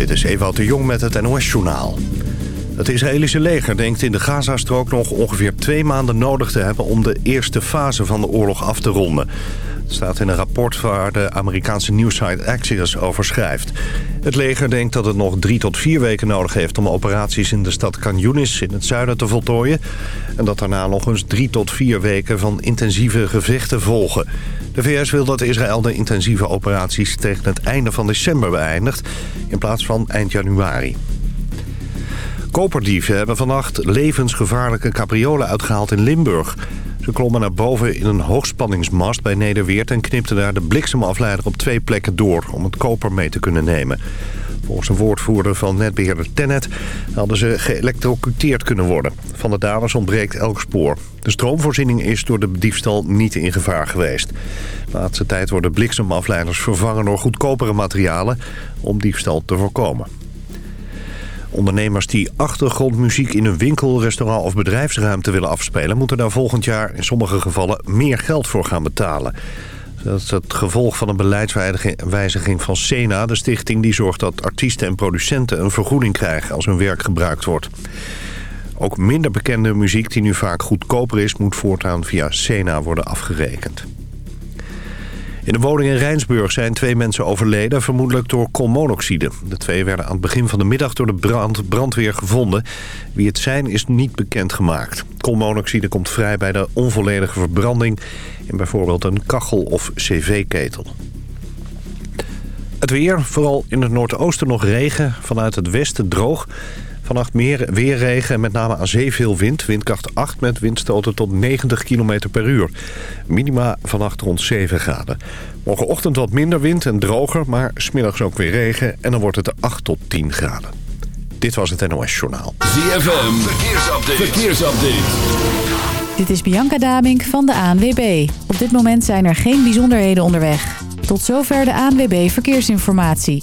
Dit is Ewout de Jong met het NOS-journaal. Het Israëlische leger denkt in de Gazastrook nog ongeveer twee maanden nodig te hebben... om de eerste fase van de oorlog af te ronden. Staat in een rapport waar de Amerikaanse nieuwsite Axios over schrijft. Het leger denkt dat het nog drie tot vier weken nodig heeft... om operaties in de stad Khan Yunis in het zuiden te voltooien. En dat daarna nog eens drie tot vier weken van intensieve gevechten volgen. De VS wil dat Israël de intensieve operaties tegen het einde van december beëindigt... in plaats van eind januari. Koperdieven hebben vannacht levensgevaarlijke capriolen uitgehaald in Limburg. Ze klommen naar boven in een hoogspanningsmast bij Nederweert... en knipten daar de bliksemafleider op twee plekken door om het koper mee te kunnen nemen. Volgens een woordvoerder van netbeheerder Tennet hadden ze geëlectrocuteerd kunnen worden. Van de daders ontbreekt elk spoor. De stroomvoorziening is door de diefstal niet in gevaar geweest. De laatste tijd worden bliksemafleiders vervangen door goedkopere materialen om diefstal te voorkomen. Ondernemers die achtergrondmuziek in een winkel, restaurant of bedrijfsruimte willen afspelen... moeten daar volgend jaar in sommige gevallen meer geld voor gaan betalen. Dat is het gevolg van een beleidswijziging van Sena, de stichting die zorgt dat artiesten en producenten een vergoeding krijgen als hun werk gebruikt wordt. Ook minder bekende muziek die nu vaak goedkoper is, moet voortaan via Sena worden afgerekend. In de woning in Rijnsburg zijn twee mensen overleden, vermoedelijk door koolmonoxide. De twee werden aan het begin van de middag door de brand, brandweer gevonden. Wie het zijn is niet bekendgemaakt. Koolmonoxide komt vrij bij de onvolledige verbranding... in bijvoorbeeld een kachel- of cv-ketel. Het weer, vooral in het noordoosten nog regen, vanuit het westen droog... Vannacht meer weerregen en met name aan zee veel wind. Windkracht 8 met windstoten tot 90 km per uur. Minima vannacht rond 7 graden. Morgenochtend wat minder wind en droger, maar smiddags ook weer regen. En dan wordt het 8 tot 10 graden. Dit was het NOS Journaal. ZFM, verkeersupdate. verkeersupdate. Dit is Bianca Damink van de ANWB. Op dit moment zijn er geen bijzonderheden onderweg. Tot zover de ANWB Verkeersinformatie.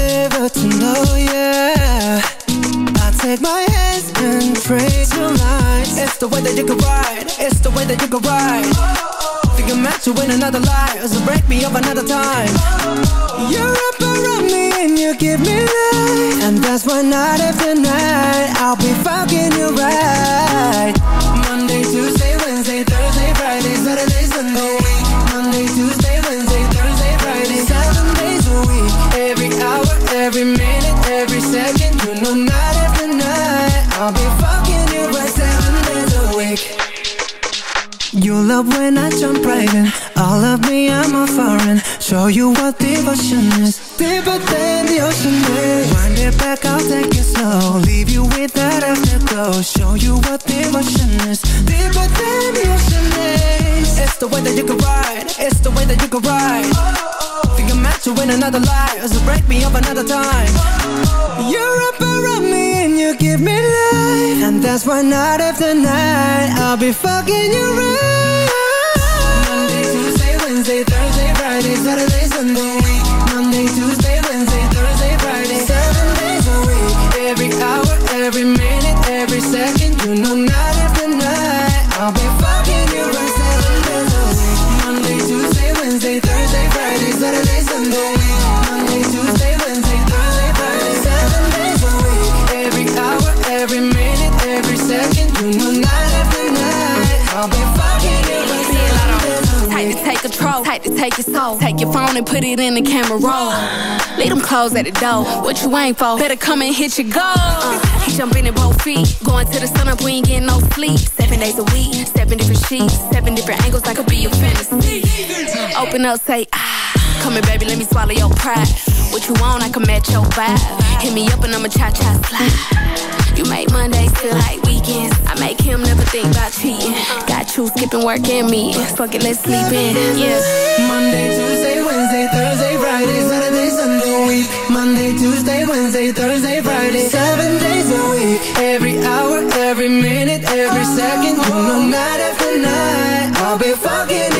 Favored to know, yeah. I take my hands and your lines It's the way that you can ride It's the way that you can ride. Think I'm meant to win another life So break me up another time. You're up around me and you give me life. And that's why night after night I'll be fucking you right. Monday, Tuesday, Wednesday, Thursday, Friday, Saturday, Sunday. Monday, Tuesday, every minute, every second You know night after night. I'll be fucking you right seven days a week. You love when I jump right in. All of me, I'm a foreign. Show you what devotion is. Deeper than the ocean is. Wind it back, I'll take it slow. Leave you with that afterglow. Show you what devotion is. Deeper than the ocean is. It's the way that you can ride. It's the way that you can ride Think I'm meant to win another life So break me up another time. You're up around me and you give me life. And that's why night after night I'll be fucking you right. Monday, Tuesday, Wednesday, Thursday, Friday, Saturday, Sunday Monday, Tuesday, tight to take your soul. Take your phone and put it in the camera roll. Leave them clothes at the door. What you ain't for? Better come and hit your goal. Jumping in both feet. Going to the sun up, we ain't getting no sleep. Seven days a week, seven different sheets, seven different angles, that could be your fantasy. Open up, say, ah. Come here, baby, let me swallow your pride. What you want, I can match your vibe. Hit me up and I'ma cha-cha slide. You make Mondays feel like weekends. I make him never think about cheating. Got you skipping work and me. Fuck it, let's sleep in. Yeah. Monday, Tuesday, Wednesday, Thursday, Friday, Saturday, Sunday, week. Monday, Tuesday, Wednesday, Thursday, Friday, seven days a week. Every hour, every minute, every second, know, night after night, I'll be fucking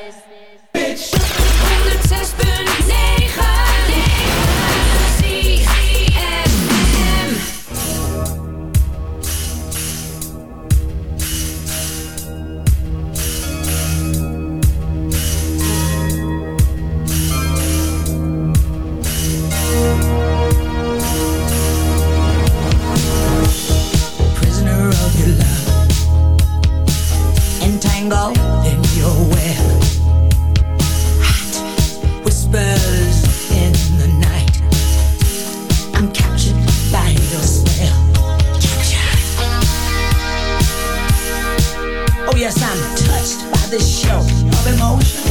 Hot whispers in the night. I'm captured by your. Oh yes, I'm touched by this show of emotion.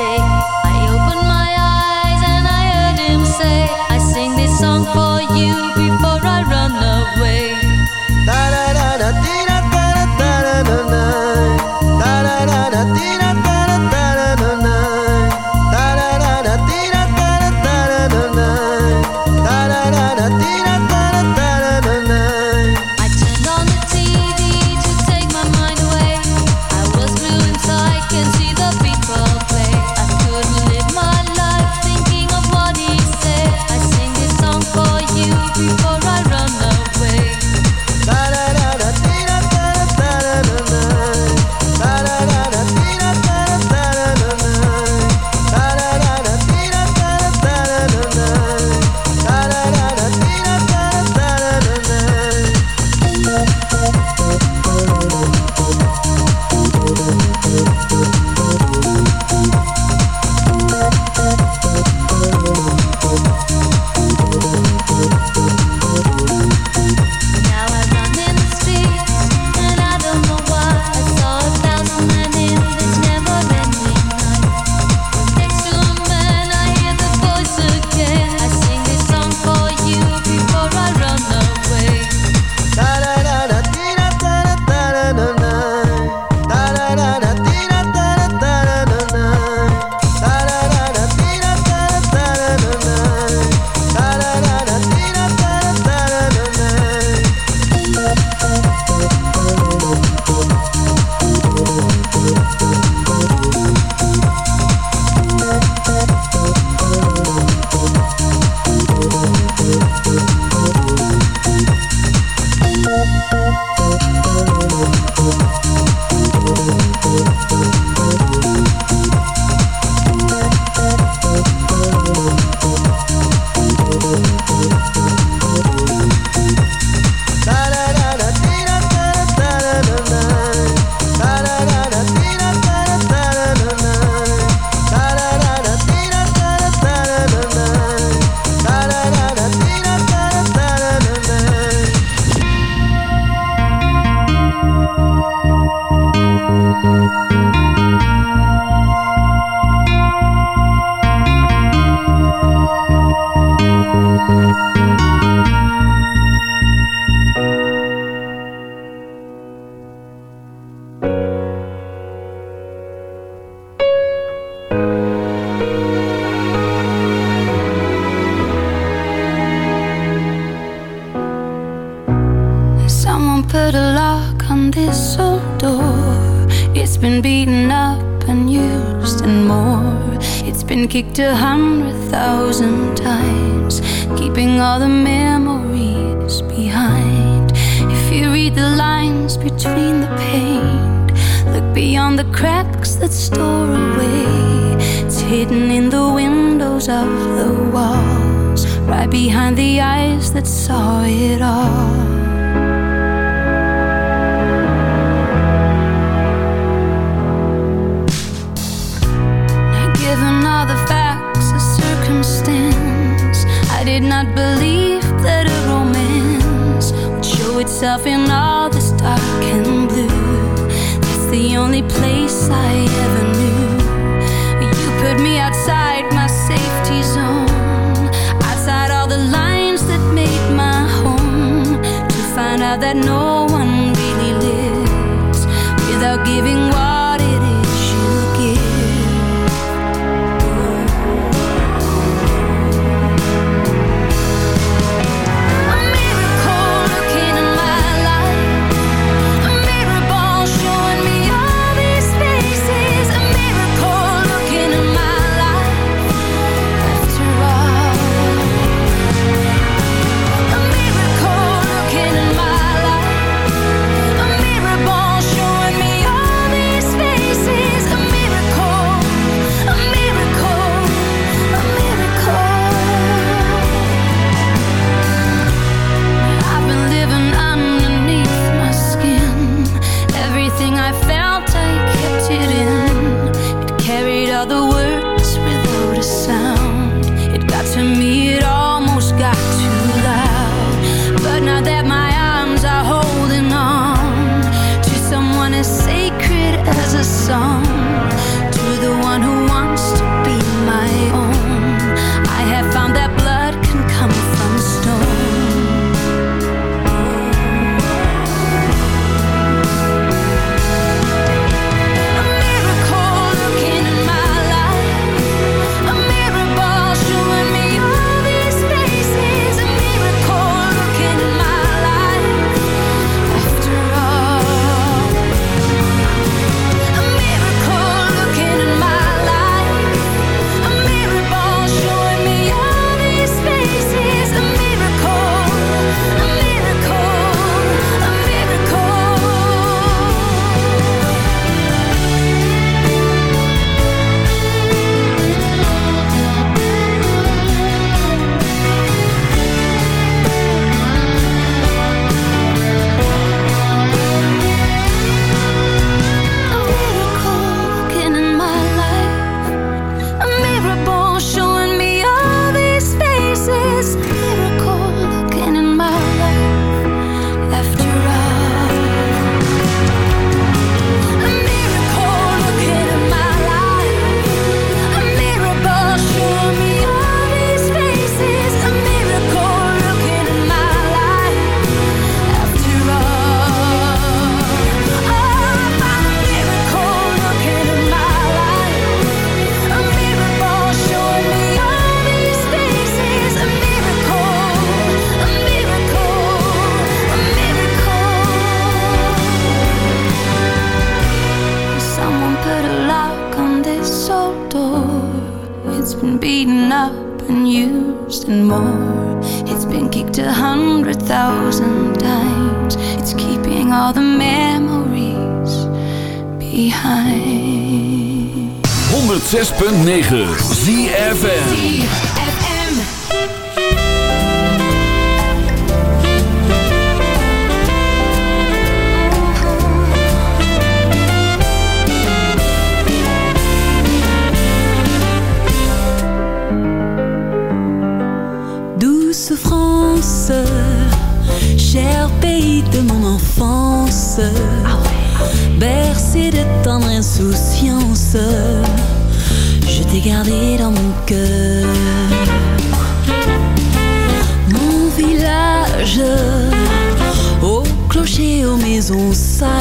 Song for you before I run away.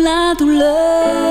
la love.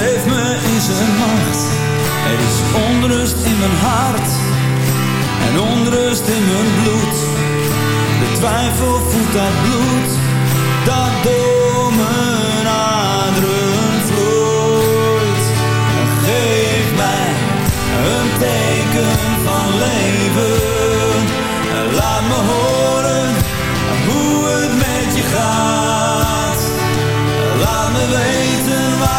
Heeft me in zijn macht. Er is onrust in mijn hart en onrust in mijn bloed. De twijfel voelt dat bloed dat door mijn aderen vloeit. Geef mij een teken van leven. Laat me horen hoe het met je gaat.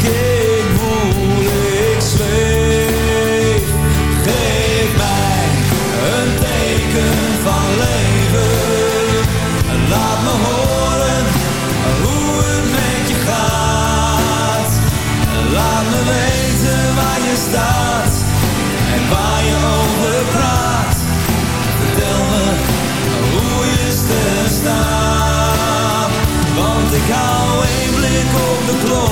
ik voel, ik zweef. Geef mij een teken van leven, laat me horen hoe het met je gaat. Laat me weten waar je staat en waar je over praat. Vertel me hoe je staan. Want ik hou één blik op de klok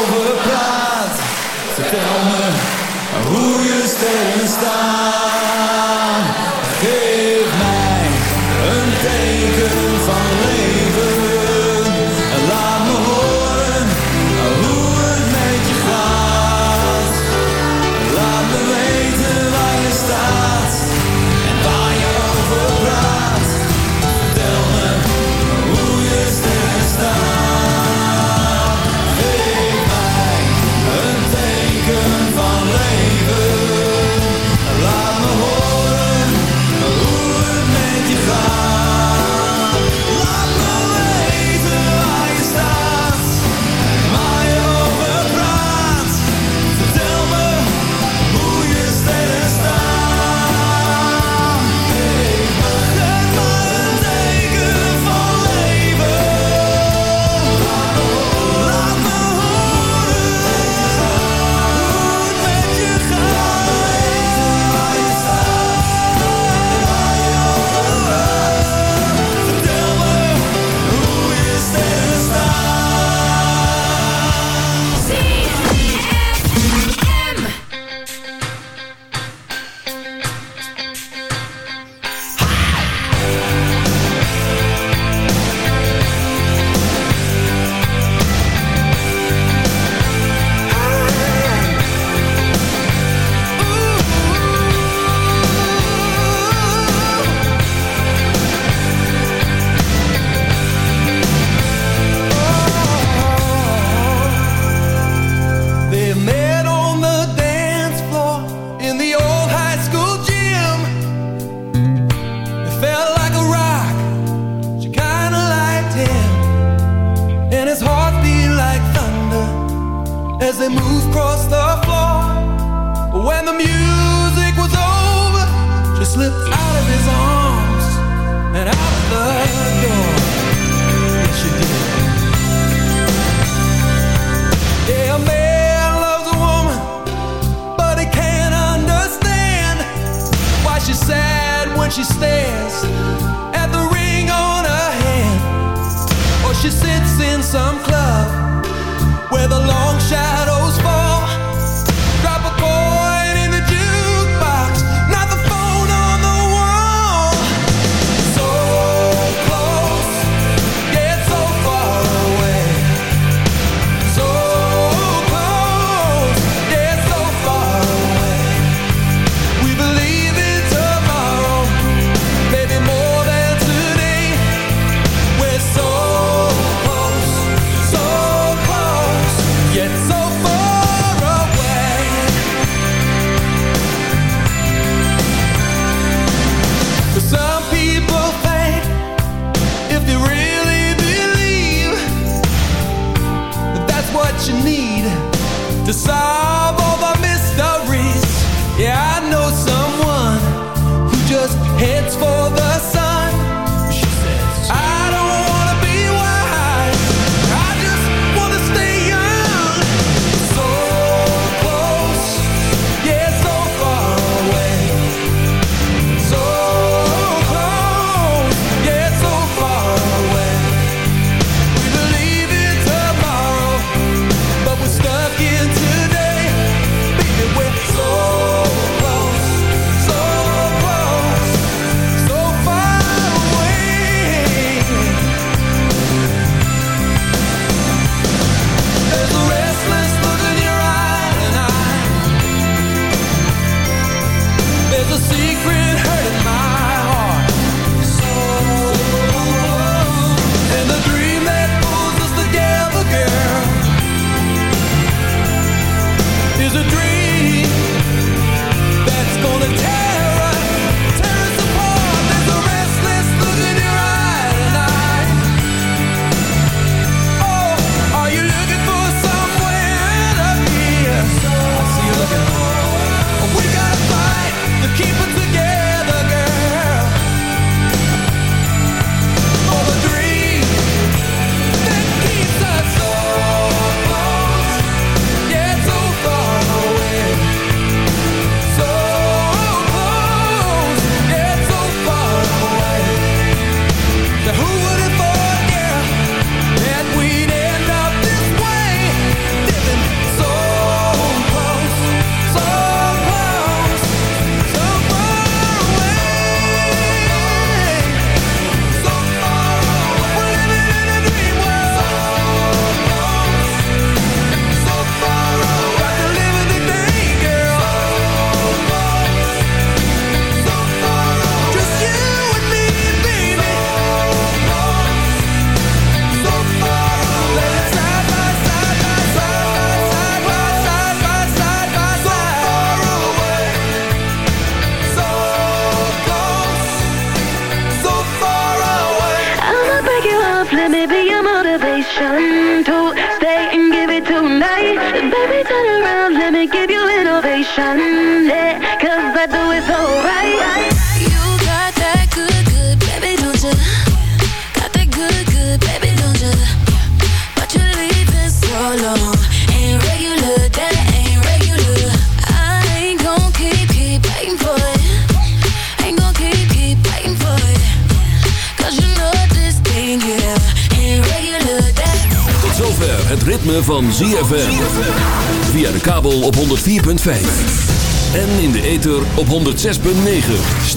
Afghanistan.